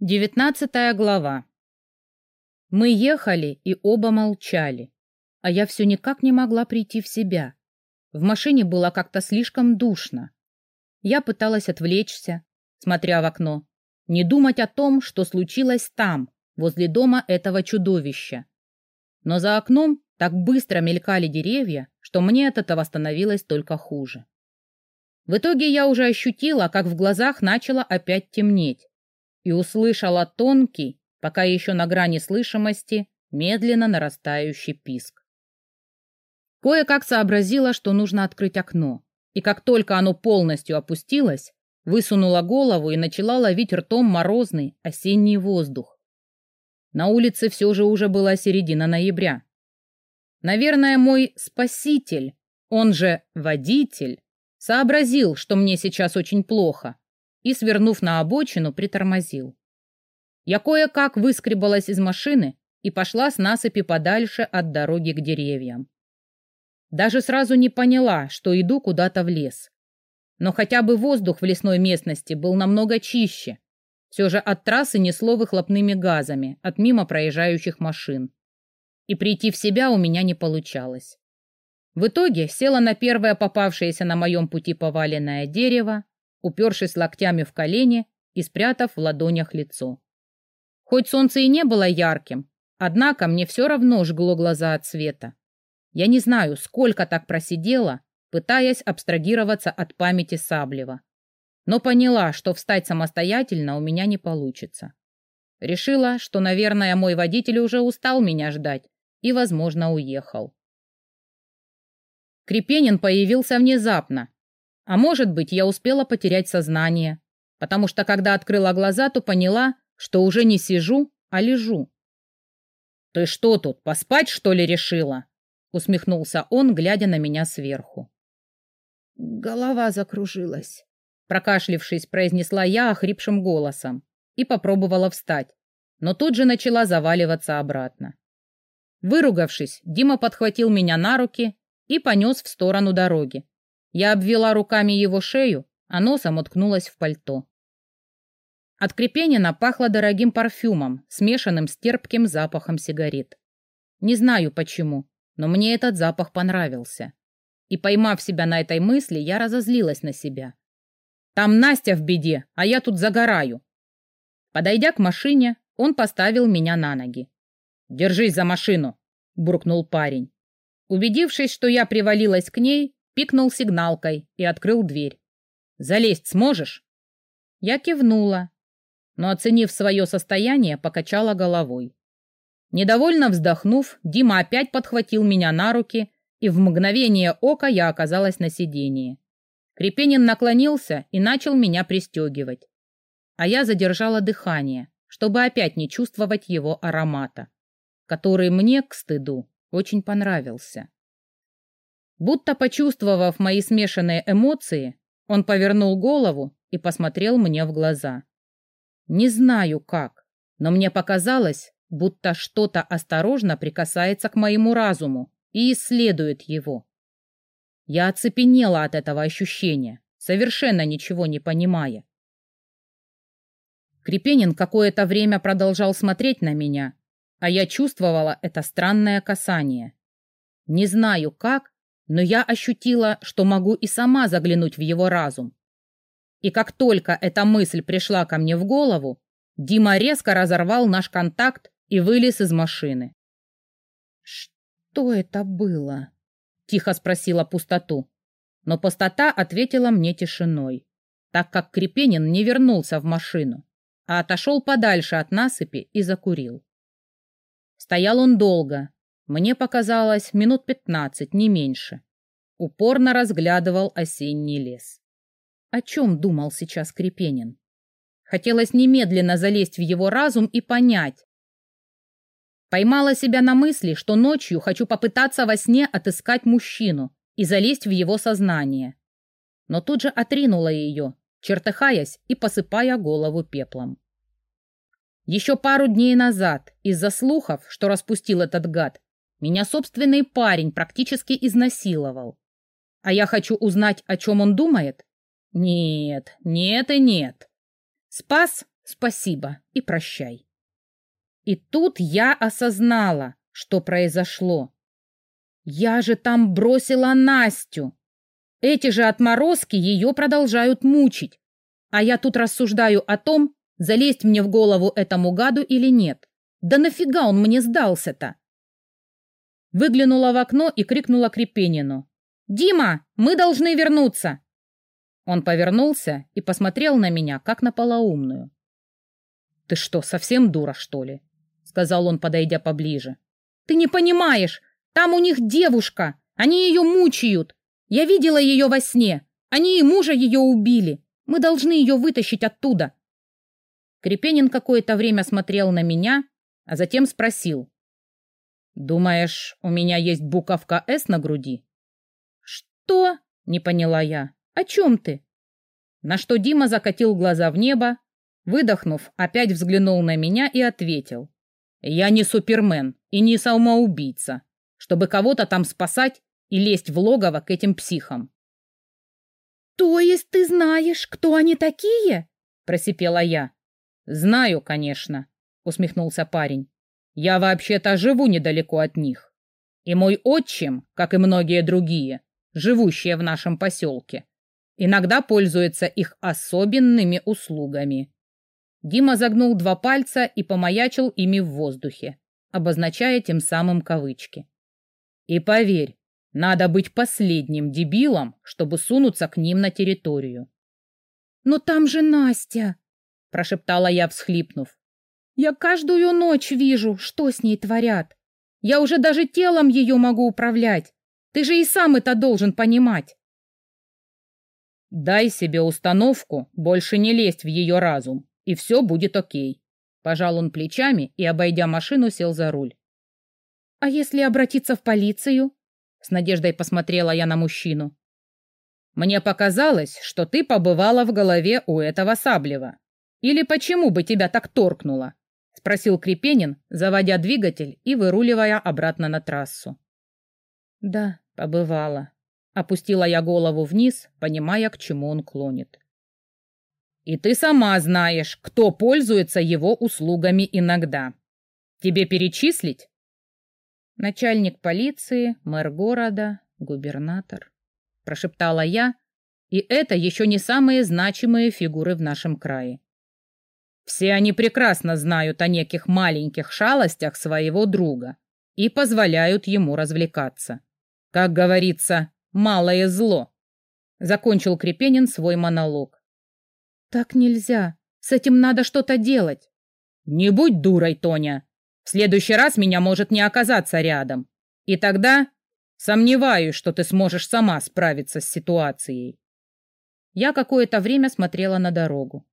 Девятнадцатая глава. Мы ехали и оба молчали, а я все никак не могла прийти в себя. В машине было как-то слишком душно. Я пыталась отвлечься, смотря в окно, не думать о том, что случилось там, возле дома этого чудовища. Но за окном так быстро мелькали деревья, что мне от этого становилось только хуже. В итоге я уже ощутила, как в глазах начало опять темнеть и услышала тонкий, пока еще на грани слышимости, медленно нарастающий писк. Кое-как сообразила, что нужно открыть окно, и как только оно полностью опустилось, высунула голову и начала ловить ртом морозный осенний воздух. На улице все же уже была середина ноября. Наверное, мой спаситель, он же водитель, сообразил, что мне сейчас очень плохо, и, свернув на обочину, притормозил. Я кое-как выскребалась из машины и пошла с насыпи подальше от дороги к деревьям. Даже сразу не поняла, что иду куда-то в лес. Но хотя бы воздух в лесной местности был намного чище. Все же от трассы несло выхлопными газами от мимо проезжающих машин. И прийти в себя у меня не получалось. В итоге села на первое попавшееся на моем пути поваленное дерево, упершись локтями в колени и спрятав в ладонях лицо. Хоть солнце и не было ярким, однако мне все равно жгло глаза от света. Я не знаю, сколько так просидела, пытаясь абстрагироваться от памяти Саблева, но поняла, что встать самостоятельно у меня не получится. Решила, что, наверное, мой водитель уже устал меня ждать и, возможно, уехал. Крепенин появился внезапно, а может быть, я успела потерять сознание, потому что когда открыла глаза, то поняла, что уже не сижу, а лежу. «Ты что тут, поспать, что ли, решила?» усмехнулся он, глядя на меня сверху. Голова закружилась, прокашлившись, произнесла я охрипшим голосом и попробовала встать, но тут же начала заваливаться обратно. Выругавшись, Дима подхватил меня на руки и понес в сторону дороги, я обвела руками его шею, а носом уткнулась в пальто. От Крепенина пахло дорогим парфюмом, смешанным с терпким запахом сигарет. Не знаю почему, но мне этот запах понравился. И поймав себя на этой мысли, я разозлилась на себя. Там Настя в беде, а я тут загораю. Подойдя к машине, он поставил меня на ноги. «Держись за машину!» — буркнул парень. Убедившись, что я привалилась к ней, пикнул сигналкой и открыл дверь. «Залезть сможешь?» Я кивнула, но, оценив свое состояние, покачала головой. Недовольно вздохнув, Дима опять подхватил меня на руки, и в мгновение ока я оказалась на сидении. Крепенин наклонился и начал меня пристегивать. А я задержала дыхание, чтобы опять не чувствовать его аромата, который мне, к стыду, очень понравился. Будто почувствовав мои смешанные эмоции, он повернул голову и посмотрел мне в глаза. Не знаю как, но мне показалось, будто что-то осторожно прикасается к моему разуму и исследует его. Я оцепенела от этого ощущения, совершенно ничего не понимая. Крепенин какое-то время продолжал смотреть на меня, а я чувствовала это странное касание. Не знаю как, но я ощутила, что могу и сама заглянуть в его разум. И как только эта мысль пришла ко мне в голову, Дима резко разорвал наш контакт и вылез из машины. «Что это было?» — тихо спросила пустоту. Но пустота ответила мне тишиной, так как Крепенин не вернулся в машину, а отошел подальше от насыпи и закурил. Стоял он долго, мне показалось минут пятнадцать, не меньше. Упорно разглядывал осенний лес. О чем думал сейчас Крепенин? Хотелось немедленно залезть в его разум и понять. Поймала себя на мысли, что ночью хочу попытаться во сне отыскать мужчину и залезть в его сознание. Но тут же отринула ее, чертыхаясь и посыпая голову пеплом. Еще пару дней назад, из-за слухов, что распустил этот гад, меня собственный парень практически изнасиловал. А я хочу узнать, о чем он думает? Нет, нет и нет. Спас спасибо и прощай. И тут я осознала, что произошло. Я же там бросила Настю. Эти же отморозки ее продолжают мучить. А я тут рассуждаю о том, залезть мне в голову этому гаду или нет. Да нафига он мне сдался-то? Выглянула в окно и крикнула Крепенину. «Дима, мы должны вернуться!» Он повернулся и посмотрел на меня, как на полоумную. «Ты что, совсем дура, что ли?» — сказал он, подойдя поближе. «Ты не понимаешь! Там у них девушка! Они ее мучают! Я видела ее во сне! Они и мужа ее убили! Мы должны ее вытащить оттуда!» Крепенин какое-то время смотрел на меня, а затем спросил. «Думаешь, у меня есть буковка «С» на груди?» «Что?» — не поняла я. «О чем ты?» На что Дима закатил глаза в небо, выдохнув, опять взглянул на меня и ответил. «Я не супермен и не самоубийца, чтобы кого-то там спасать и лезть в логово к этим психам». «То есть ты знаешь, кто они такие?» — просипела я. «Знаю, конечно», — усмехнулся парень. Я вообще-то живу недалеко от них. И мой отчим, как и многие другие, живущие в нашем поселке, иногда пользуется их особенными услугами. Дима загнул два пальца и помаячил ими в воздухе, обозначая тем самым кавычки. И поверь, надо быть последним дебилом, чтобы сунуться к ним на территорию. «Но там же Настя!» – прошептала я, всхлипнув. Я каждую ночь вижу, что с ней творят. Я уже даже телом ее могу управлять. Ты же и сам это должен понимать. Дай себе установку больше не лезть в ее разум, и все будет окей. Пожал он плечами и, обойдя машину, сел за руль. А если обратиться в полицию? С надеждой посмотрела я на мужчину. Мне показалось, что ты побывала в голове у этого Саблева. Или почему бы тебя так торкнуло? — спросил Крепенин, заводя двигатель и выруливая обратно на трассу. «Да, побывала», — опустила я голову вниз, понимая, к чему он клонит. «И ты сама знаешь, кто пользуется его услугами иногда. Тебе перечислить?» «Начальник полиции, мэр города, губернатор», — прошептала я, и это еще не самые значимые фигуры в нашем крае. Все они прекрасно знают о неких маленьких шалостях своего друга и позволяют ему развлекаться. Как говорится, малое зло. Закончил Крепенин свой монолог. Так нельзя. С этим надо что-то делать. Не будь дурой, Тоня. В следующий раз меня может не оказаться рядом. И тогда сомневаюсь, что ты сможешь сама справиться с ситуацией. Я какое-то время смотрела на дорогу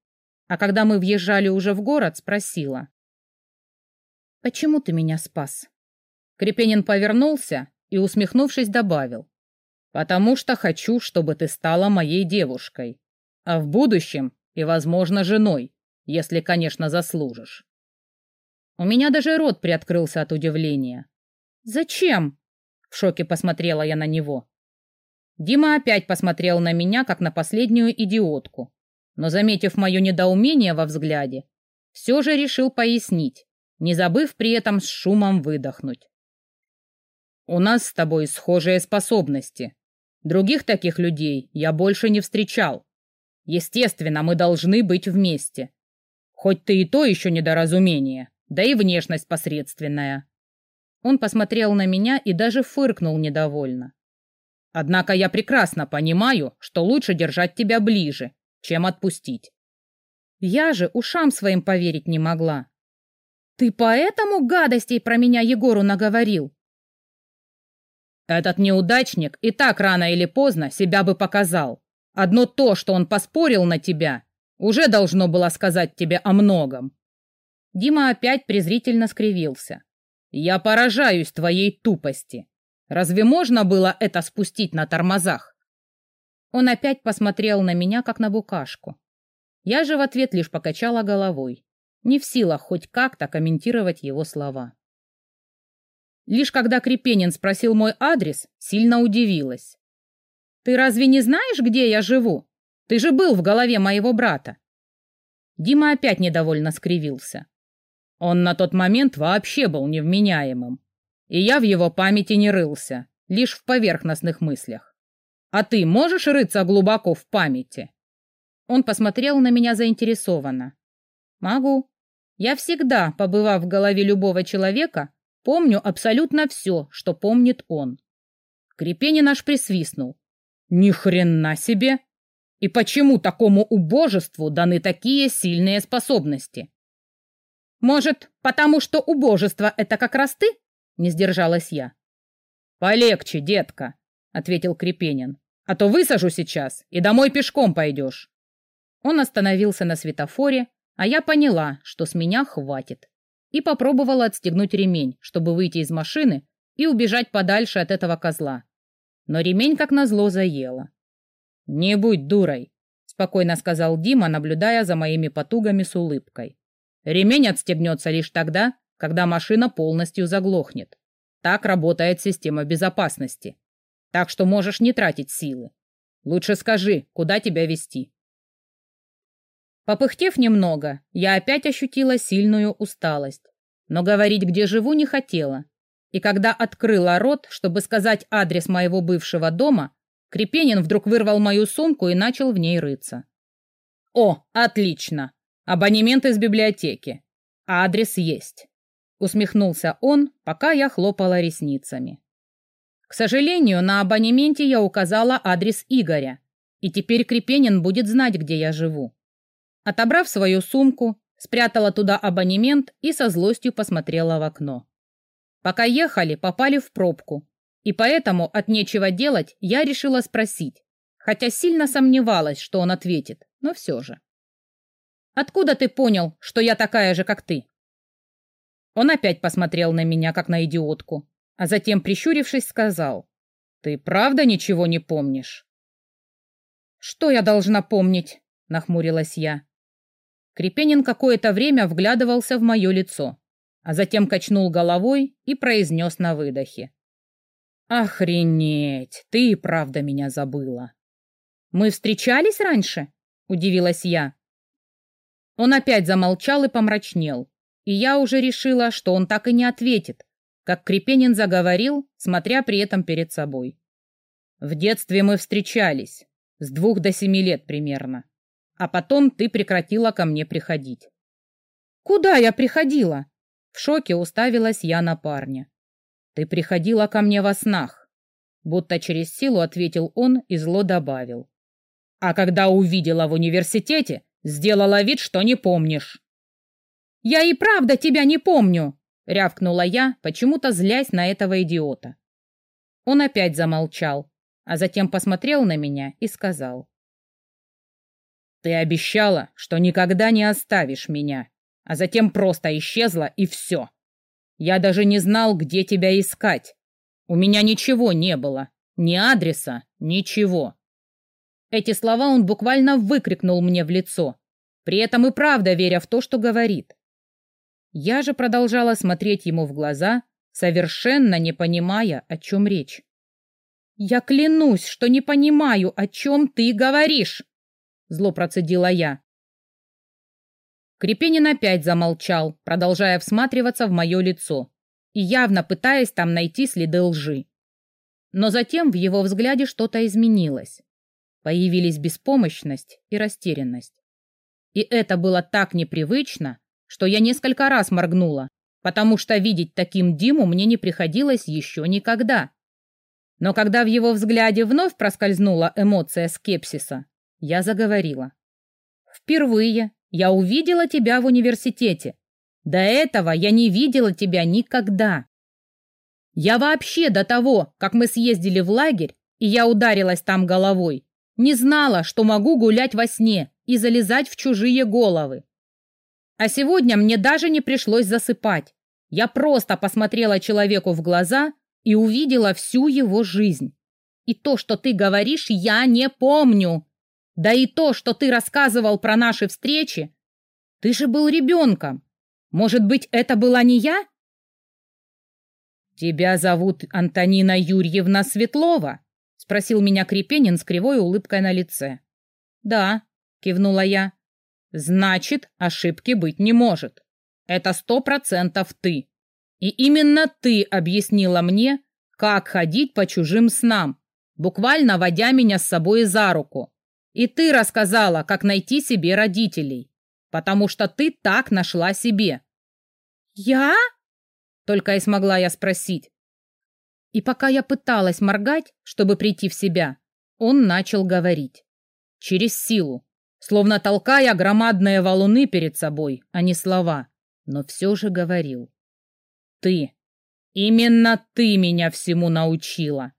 а когда мы въезжали уже в город, спросила. «Почему ты меня спас?» Крепенин повернулся и, усмехнувшись, добавил. «Потому что хочу, чтобы ты стала моей девушкой, а в будущем и, возможно, женой, если, конечно, заслужишь». У меня даже рот приоткрылся от удивления. «Зачем?» — в шоке посмотрела я на него. Дима опять посмотрел на меня, как на последнюю идиотку, но, заметив мое недоумение во взгляде, все же решил пояснить, не забыв при этом с шумом выдохнуть. «У нас с тобой схожие способности. Других таких людей я больше не встречал. Естественно, мы должны быть вместе. Хоть ты и то еще недоразумение, да и внешность посредственная». Он посмотрел на меня и даже фыркнул недовольно. «Однако я прекрасно понимаю, что лучше держать тебя ближе, чем отпустить. Я же ушам своим поверить не могла. Ты поэтому гадостей про меня Егору наговорил? Этот неудачник и так рано или поздно себя бы показал. Одно то, что он поспорил на тебя, уже должно было сказать тебе о многом. Дима опять презрительно скривился. Я поражаюсь твоей тупости. Разве можно было это спустить на тормозах? Он опять посмотрел на меня, как на букашку. Я же в ответ лишь покачала головой, не в силах хоть как-то комментировать его слова. Лишь когда Крепенин спросил мой адрес, сильно удивилась. «Ты разве не знаешь, где я живу? Ты же был в голове моего брата». Дима опять недовольно скривился. Он на тот момент вообще был невменяемым. И я в его памяти не рылся, лишь в поверхностных мыслях. А ты можешь рыться глубоко в памяти? Он посмотрел на меня заинтересованно. Могу. Я всегда, побывав в голове любого человека, помню абсолютно все, что помнит он. Крепенин аж присвистнул. Ни хрена себе! И почему такому убожеству даны такие сильные способности? Может, потому что убожество — это как раз ты? Не сдержалась я. Полегче, детка, ответил Крепенин. А то высажу сейчас, и домой пешком пойдешь. Он остановился на светофоре, а я поняла, что с меня хватит, и попробовала отстегнуть ремень, чтобы выйти из машины и убежать подальше от этого козла. Но ремень, как назло, заело. «Не будь дурой», — спокойно сказал Дима, наблюдая за моими потугами с улыбкой. «Ремень отстегнется лишь тогда, когда машина полностью заглохнет. Так работает система безопасности. Так что можешь не тратить силы. Лучше скажи, куда тебя вести. Попыхтев немного, я опять ощутила сильную усталость, но говорить, где живу, не хотела. И когда открыла рот, чтобы сказать адрес моего бывшего дома, Крепенин вдруг вырвал мою сумку и начал в ней рыться. «О, отлично! Абонемент из библиотеки. Адрес есть», — усмехнулся он, пока я хлопала ресницами. К сожалению, на абонементе я указала адрес Игоря, и теперь Крепенин будет знать, где я живу. Отобрав свою сумку, спрятала туда абонемент и со злостью посмотрела в окно. Пока ехали, попали в пробку, и поэтому от нечего делать я решила спросить, хотя сильно сомневалась, что он ответит, но все же. «Откуда ты понял, что я такая же, как ты?» Он опять посмотрел на меня, как на идиотку, а затем, прищурившись, сказал, «Ты правда ничего не помнишь?» «Что я должна помнить?» — нахмурилась я. Крепенин какое-то время вглядывался в мое лицо, а затем качнул головой и произнес на выдохе. «Охренеть! Ты и правда меня забыла!» «Мы встречались раньше?» — удивилась я. Он опять замолчал и помрачнел, и я уже решила, что он так и не ответит, как Крепенин заговорил, смотря при этом перед собой. «В детстве мы встречались, с двух до семи лет примерно. А потом ты прекратила ко мне приходить. Куда я приходила? В шоке уставилась я на парня. Ты приходила ко мне во снах. Будто через силу ответил он и зло добавил. А когда увидела в университете, сделала вид, что не помнишь. Я и правда тебя не помню, рявкнула я, почему-то злясь на этого идиота. Он опять замолчал, а затем посмотрел на меня и сказал. Ты обещала, что никогда не оставишь меня, а затем просто исчезла и все. Я даже не знал, где тебя искать. У меня ничего не было, ни адреса, ничего. Эти слова он буквально выкрикнул мне в лицо, при этом и правда веря в то, что говорит. Я же продолжала смотреть ему в глаза, совершенно не понимая, о чем речь. «Я клянусь, что не понимаю, о чем ты говоришь!» Зло процедила я. Крепенин опять замолчал, продолжая всматриваться в мое лицо и явно пытаясь там найти следы лжи. Но затем в его взгляде что-то изменилось. Появились беспомощность и растерянность. И это было так непривычно, что я несколько раз моргнула, потому что видеть таким Диму мне не приходилось еще никогда. Но когда в его взгляде вновь проскользнула эмоция скепсиса, я заговорила. «Впервые я увидела тебя в университете. До этого я не видела тебя никогда. Я вообще до того, как мы съездили в лагерь, и я ударилась там головой, не знала, что могу гулять во сне и залезать в чужие головы. А сегодня мне даже не пришлось засыпать. Я просто посмотрела человеку в глаза и увидела всю его жизнь. И то, что ты говоришь, я не помню. Да и то, что ты рассказывал про наши встречи. Ты же был ребенком. Может быть, это была не я? Тебя зовут Антонина Юрьевна Светлова? Спросил меня Крепенин с кривой улыбкой на лице. Да, кивнула я. Значит, ошибки быть не может. Это сто процентов ты. И именно ты объяснила мне, как ходить по чужим снам, буквально водя меня с собой за руку. И ты рассказала, как найти себе родителей, потому что ты так нашла себе. Я? Только и смогла я спросить. И пока я пыталась моргать, чтобы прийти в себя, он начал говорить. Через силу, словно толкая громадные валуны перед собой, а не слова, но все же говорил. Ты, именно ты меня всему научила.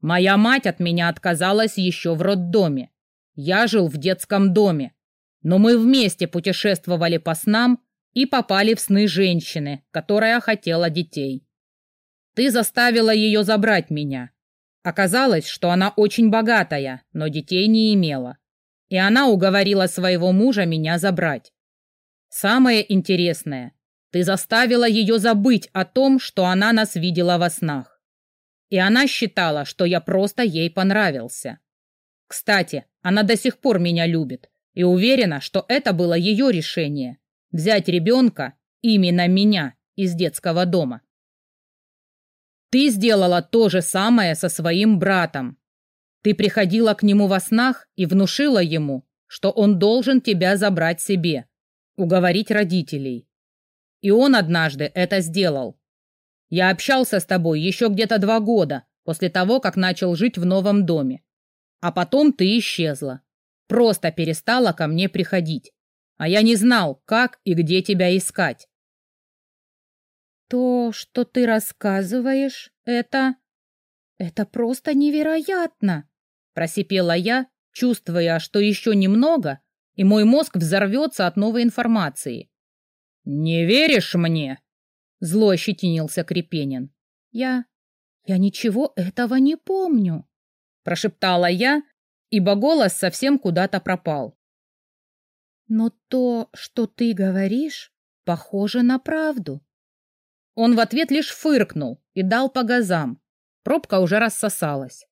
Моя мать от меня отказалась еще в роддоме. Я жил в детском доме, но мы вместе путешествовали по снам и попали в сны женщины, которая хотела детей. Ты заставила ее забрать меня. Оказалось, что она очень богатая, но детей не имела. И она уговорила своего мужа меня забрать. Самое интересное, ты заставила ее забыть о том, что она нас видела во снах. И она считала, что я просто ей понравился. Кстати, она до сих пор меня любит и уверена, что это было ее решение взять ребенка, именно меня, из детского дома. Ты сделала то же самое со своим братом. Ты приходила к нему во снах и внушила ему, что он должен тебя забрать себе, уговорить родителей. И он однажды это сделал. Я общался с тобой еще где-то два года после того, как начал жить в новом доме. А потом ты исчезла. Просто перестала ко мне приходить а я не знал, как и где тебя искать. То, что ты рассказываешь, это... это просто невероятно, просипела я, чувствуя, что еще немного, и мой мозг взорвется от новой информации. «Не веришь мне?» — зло ощетинился Крепенин. «Я... я ничего этого не помню», — прошептала я, ибо голос совсем куда-то пропал. Но то, что ты говоришь, похоже на правду. Он в ответ лишь фыркнул и дал по газам. Пробка уже рассосалась.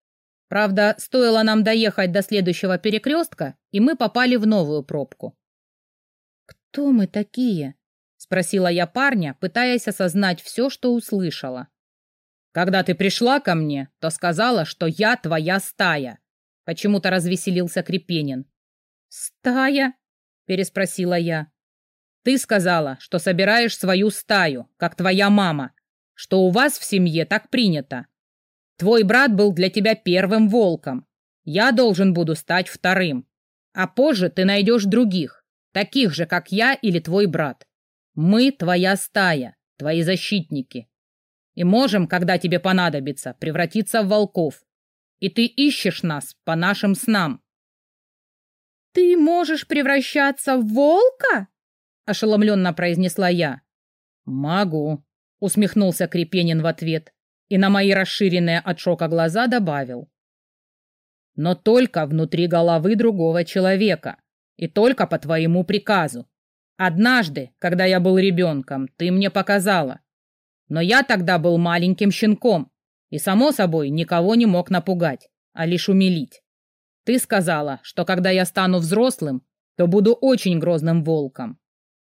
Правда, стоило нам доехать до следующего перекрестка, и мы попали в новую пробку. «Кто мы такие?» — спросила я парня, пытаясь осознать все, что услышала. «Когда ты пришла ко мне, то сказала, что я твоя стая», — почему-то развеселился Крепенин. «Стая?» переспросила я. Ты сказала, что собираешь свою стаю, как твоя мама, что у вас в семье так принято. Твой брат был для тебя первым волком. Я должен буду стать вторым. А позже ты найдешь других, таких же, как я или твой брат. Мы твоя стая, твои защитники. И можем, когда тебе понадобится, превратиться в волков. И ты ищешь нас по нашим снам. «Ты можешь превращаться в волка?» — ошеломленно произнесла я. «Могу», — усмехнулся Крепенин в ответ и на мои расширенные от шока глаза добавил. «Но только внутри головы другого человека и только по твоему приказу. Однажды, когда я был ребенком, ты мне показала. Но я тогда был маленьким щенком и, само собой, никого не мог напугать, а лишь умилить. Ты сказала, что когда я стану взрослым, то буду очень грозным волком.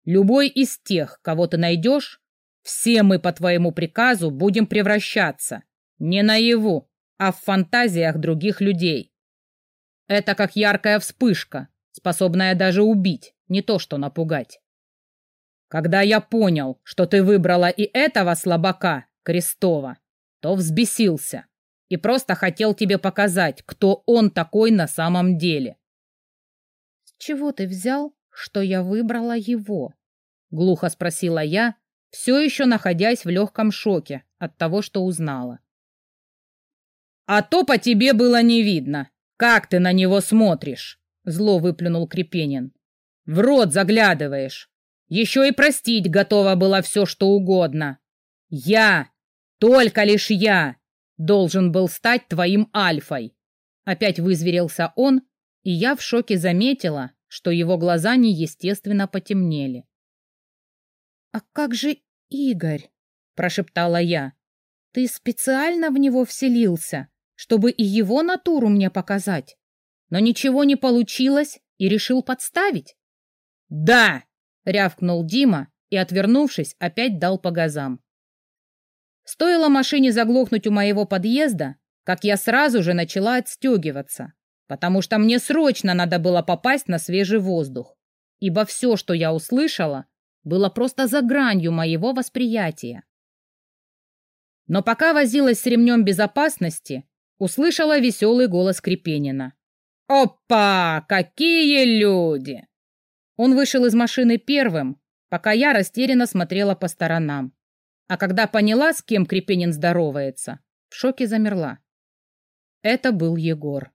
Любой из тех, кого ты найдешь, все мы по твоему приказу будем превращаться. Не наяву, а в фантазиях других людей. Это как яркая вспышка, способная даже убить, не то что напугать. Когда я понял, что ты выбрала и этого слабака, Крестова, то взбесился и просто хотел тебе показать, кто он такой на самом деле. С чего ты взял, что я выбрала его? Глухо спросила я, все еще находясь в легком шоке от того, что узнала. А то по тебе было не видно. Как ты на него смотришь? Зло выплюнул Крепенин. В рот заглядываешь. Еще и простить готова была все, что угодно. Я, только лишь я, должен был стать твоим альфой. Опять вызверился он, и я в шоке заметила, что его глаза неестественно потемнели. «А как же Игорь?» – прошептала я. «Ты специально в него вселился, чтобы и его натуру мне показать, но ничего не получилось и решил подставить?» «Да!» — рявкнул Дима и, отвернувшись, опять дал по газам. Стоило машине заглохнуть у моего подъезда, как я сразу же начала отстегиваться, потому что мне срочно надо было попасть на свежий воздух, ибо все, что я услышала, было просто за гранью моего восприятия. Но пока возилась с ремнем безопасности, услышала веселый голос Крепенина. «Опа! Какие люди!» Он вышел из машины первым, пока я растерянно смотрела по сторонам. А когда поняла, с кем Крепенин здоровается, в шоке замерла. Это был Егор.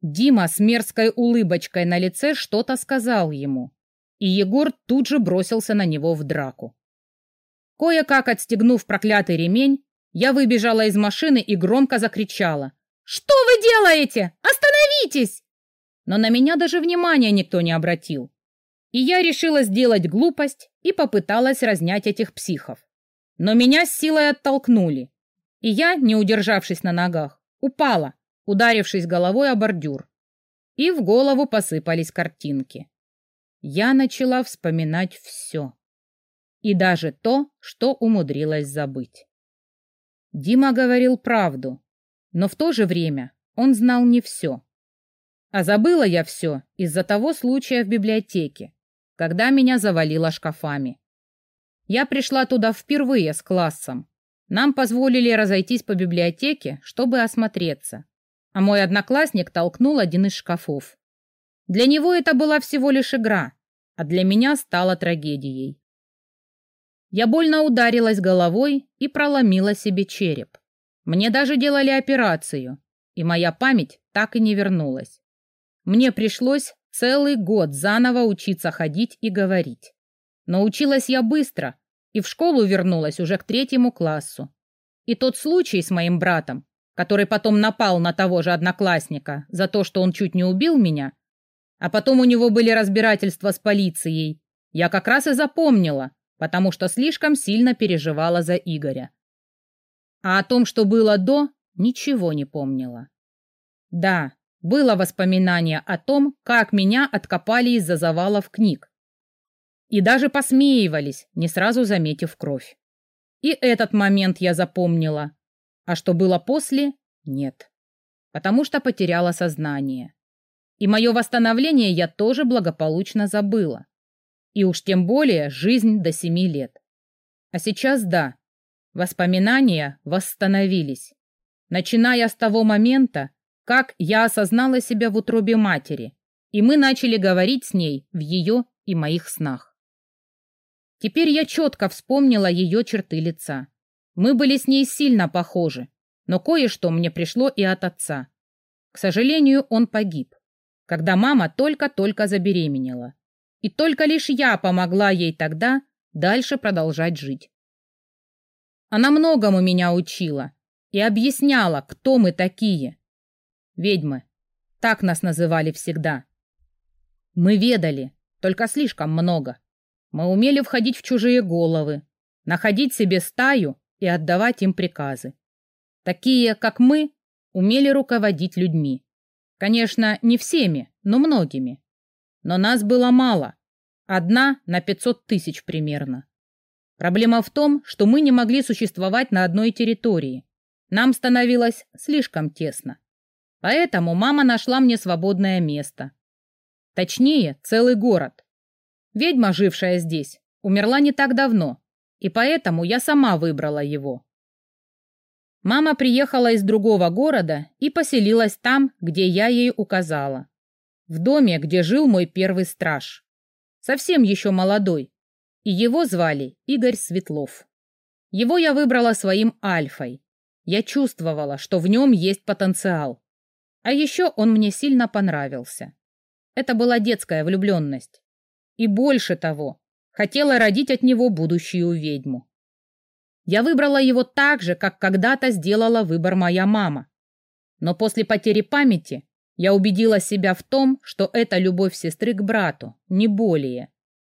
Дима с мерзкой улыбочкой на лице что-то сказал ему, и Егор тут же бросился на него в драку. Кое-как отстегнув проклятый ремень, я выбежала из машины и громко закричала. «Что вы делаете? Остановитесь!» Но на меня даже внимания никто не обратил. И я решила сделать глупость и попыталась разнять этих психов. Но меня с силой оттолкнули, и я, не удержавшись на ногах, упала, ударившись головой о бордюр. И в голову посыпались картинки. Я начала вспоминать все. И даже то, что умудрилась забыть. Дима говорил правду, но в то же время он знал не все. А забыла я все из-за того случая в библиотеке, когда меня завалило шкафами. Я пришла туда впервые с классом. Нам позволили разойтись по библиотеке, чтобы осмотреться. А мой одноклассник толкнул один из шкафов. Для него это была всего лишь игра, а для меня стала трагедией. Я больно ударилась головой и проломила себе череп. Мне даже делали операцию, и моя память так и не вернулась. Мне пришлось целый год заново учиться ходить и говорить. Но училась я быстро и в школу вернулась уже к третьему классу. И тот случай с моим братом, который потом напал на того же одноклассника за то, что он чуть не убил меня, а потом у него были разбирательства с полицией, я как раз и запомнила, потому что слишком сильно переживала за Игоря. А о том, что было до, ничего не помнила. Да, было воспоминание о том, как меня откопали из-за завалов книг. И даже посмеивались, не сразу заметив кровь. И этот момент я запомнила. А что было после – нет. Потому что потеряла сознание. И мое восстановление я тоже благополучно забыла и уж тем более жизнь до семи лет. А сейчас да, воспоминания восстановились, начиная с того момента, как я осознала себя в утробе матери, и мы начали говорить с ней в ее и моих снах. Теперь я четко вспомнила ее черты лица. Мы были с ней сильно похожи, но кое-что мне пришло и от отца. К сожалению, он погиб, когда мама только-только забеременела и только лишь я помогла ей тогда дальше продолжать жить. Она многому меня учила и объясняла, кто мы такие. Ведьмы. Так нас называли всегда. Мы ведали, только слишком много. Мы умели входить в чужие головы, находить себе стаю и отдавать им приказы. Такие, как мы, умели руководить людьми. Конечно, не всеми, но многими. Но нас было мало. Одна на 500 тысяч примерно. Проблема в том, что мы не могли существовать на одной территории. Нам становилось слишком тесно. Поэтому мама нашла мне свободное место. Точнее, целый город. Ведьма, жившая здесь, умерла не так давно, и поэтому я сама выбрала его. Мама приехала из другого города и поселилась там, где я ей указала в доме, где жил мой первый страж. Совсем еще молодой. И его звали Игорь Светлов. Его я выбрала своим альфой. Я чувствовала, что в нем есть потенциал. А еще он мне сильно понравился. Это была детская влюбленность. И больше того, хотела родить от него будущую ведьму. Я выбрала его так же, как когда-то сделала выбор моя мама. Но после потери памяти я убедила себя в том, что это любовь сестры к брату, не более.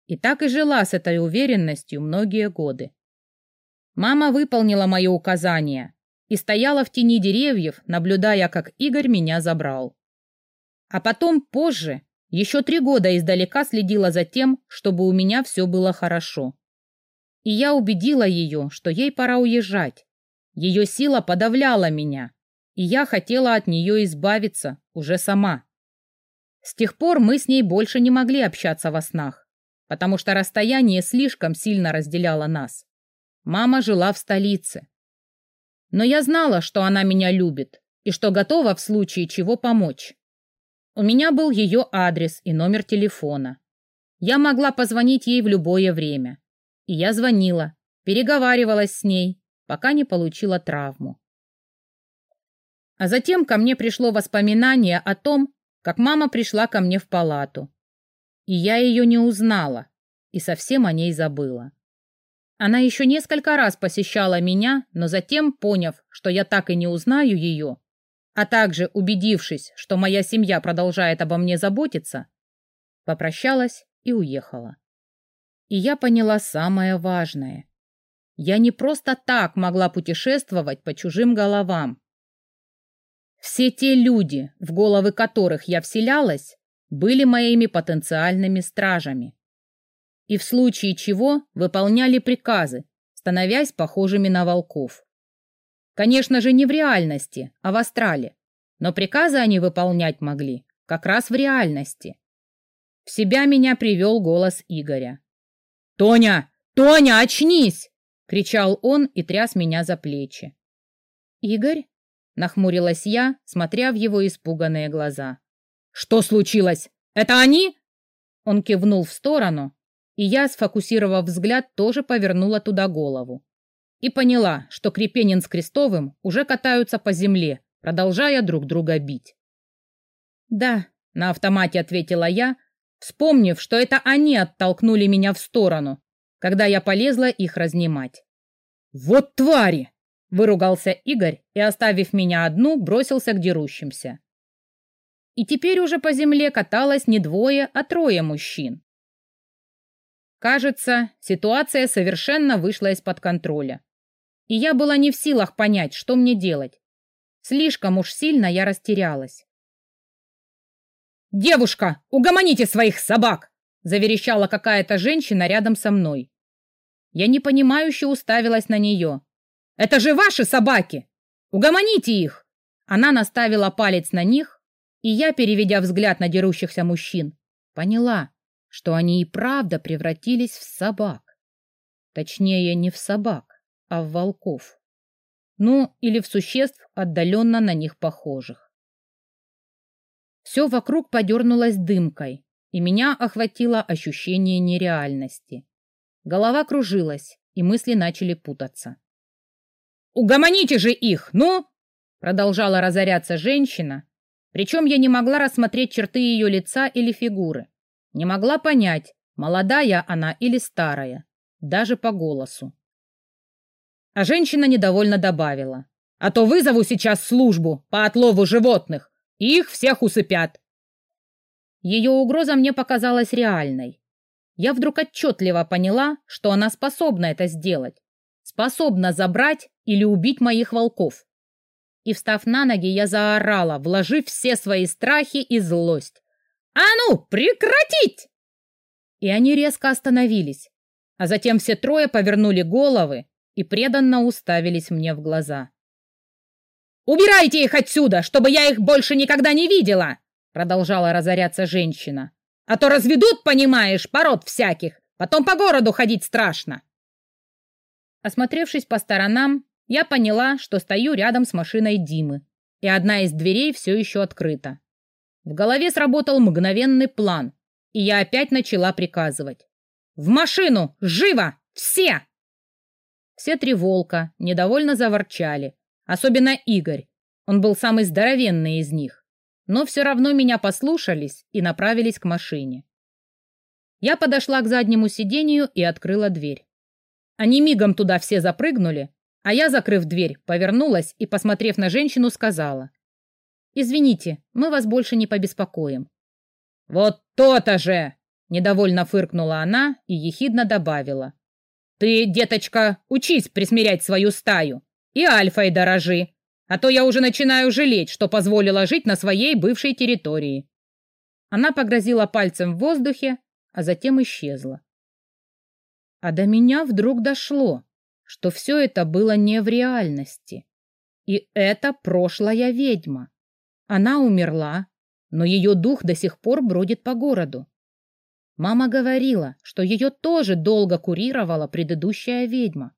И так и жила с этой уверенностью многие годы. Мама выполнила мои указания и стояла в тени деревьев, наблюдая, как Игорь меня забрал. А потом, позже, Еще три года издалека следила за тем, чтобы у меня все было хорошо. И я убедила ее, что ей пора уезжать. Ее сила подавляла меня, и я хотела от нее избавиться уже сама. С тех пор мы с ней больше не могли общаться во снах, потому что расстояние слишком сильно разделяло нас. Мама жила в столице. Но я знала, что она меня любит и что готова в случае чего помочь. У меня был ее адрес и номер телефона. Я могла позвонить ей в любое время. И я звонила, переговаривалась с ней, пока не получила травму. А затем ко мне пришло воспоминание о том, как мама пришла ко мне в палату. И я ее не узнала и совсем о ней забыла. Она еще несколько раз посещала меня, но затем, поняв, что я так и не узнаю ее, а также убедившись, что моя семья продолжает обо мне заботиться, попрощалась и уехала. И я поняла самое важное. Я не просто так могла путешествовать по чужим головам. Все те люди, в головы которых я вселялась, были моими потенциальными стражами. И в случае чего выполняли приказы, становясь похожими на волков. Конечно же, не в реальности, а в астрале. Но приказы они выполнять могли как раз в реальности. В себя меня привел голос Игоря. «Тоня! Тоня, очнись!» — кричал он и тряс меня за плечи. «Игорь?» — нахмурилась я, смотря в его испуганные глаза. «Что случилось? Это они?» Он кивнул в сторону, и я, сфокусировав взгляд, тоже повернула туда голову и поняла, что Крепенин с Крестовым уже катаются по земле, продолжая друг друга бить. «Да», — на автомате ответила я, вспомнив, что это они оттолкнули меня в сторону, когда я полезла их разнимать. «Вот твари!» — выругался Игорь и, оставив меня одну, бросился к дерущимся. И теперь уже по земле каталось не двое, а трое мужчин. Кажется, ситуация совершенно вышла из-под контроля и я была не в силах понять, что мне делать. Слишком уж сильно я растерялась. «Девушка, угомоните своих собак!» — заверещала какая-то женщина рядом со мной. Я непонимающе уставилась на нее. «Это же ваши собаки! Угомоните их!» Она наставила палец на них, и я, переведя взгляд на дерущихся мужчин, поняла, что они и правда превратились в собак. Точнее, не в собак а в волков. Ну, или в существ, отдаленно на них похожих. Все вокруг подернулось дымкой, и меня охватило ощущение нереальности. Голова кружилась, и мысли начали путаться. «Угомоните же их, ну!» Продолжала разоряться женщина, причем я не могла рассмотреть черты ее лица или фигуры. Не могла понять, молодая она или старая, даже по голосу. А женщина недовольно добавила. «А то вызову сейчас службу по отлову животных, их всех усыпят». Ее угроза мне показалась реальной. Я вдруг отчетливо поняла, что она способна это сделать. Способна забрать или убить моих волков. И, встав на ноги, я заорала, вложив все свои страхи и злость. «А ну, прекратить!» И они резко остановились, а затем все трое повернули головы и преданно уставились мне в глаза. «Убирайте их отсюда, чтобы я их больше никогда не видела!» Продолжала разоряться женщина. «А то разведут, понимаешь, пород всяких, потом по городу ходить страшно!» Осмотревшись по сторонам, я поняла, что стою рядом с машиной Димы, и одна из дверей все еще открыта. В голове сработал мгновенный план, и я опять начала приказывать. «В машину! Живо! Все!» Все три волка недовольно заворчали, особенно Игорь. Он был самый здоровенный из них. Но все равно меня послушались и направились к машине. Я подошла к заднему сиденью и открыла дверь. Они мигом туда все запрыгнули, а я, закрыв дверь, повернулась и, посмотрев на женщину, сказала. «Извините, мы вас больше не побеспокоим». «Вот то-то же!» — недовольно фыркнула она и ехидно добавила. Ты, деточка, учись присмирять свою стаю и альфой дорожи, а то я уже начинаю жалеть, что позволила жить на своей бывшей территории. Она погрозила пальцем в воздухе, а затем исчезла. А до меня вдруг дошло, что все это было не в реальности. И это прошлая ведьма. Она умерла, но ее дух до сих пор бродит по городу. Мама говорила, что ее тоже долго курировала предыдущая ведьма.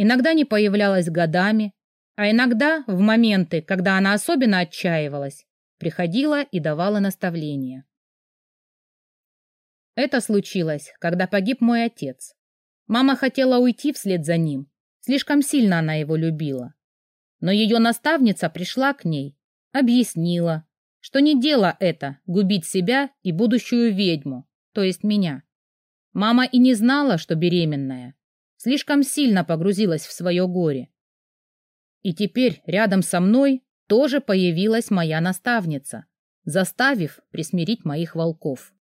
Иногда не появлялась годами, а иногда, в моменты, когда она особенно отчаивалась, приходила и давала наставления. Это случилось, когда погиб мой отец. Мама хотела уйти вслед за ним, слишком сильно она его любила. Но ее наставница пришла к ней, объяснила, что не дело это губить себя и будущую ведьму, то есть меня. Мама и не знала, что беременная, слишком сильно погрузилась в свое горе. И теперь рядом со мной тоже появилась моя наставница, заставив присмирить моих волков.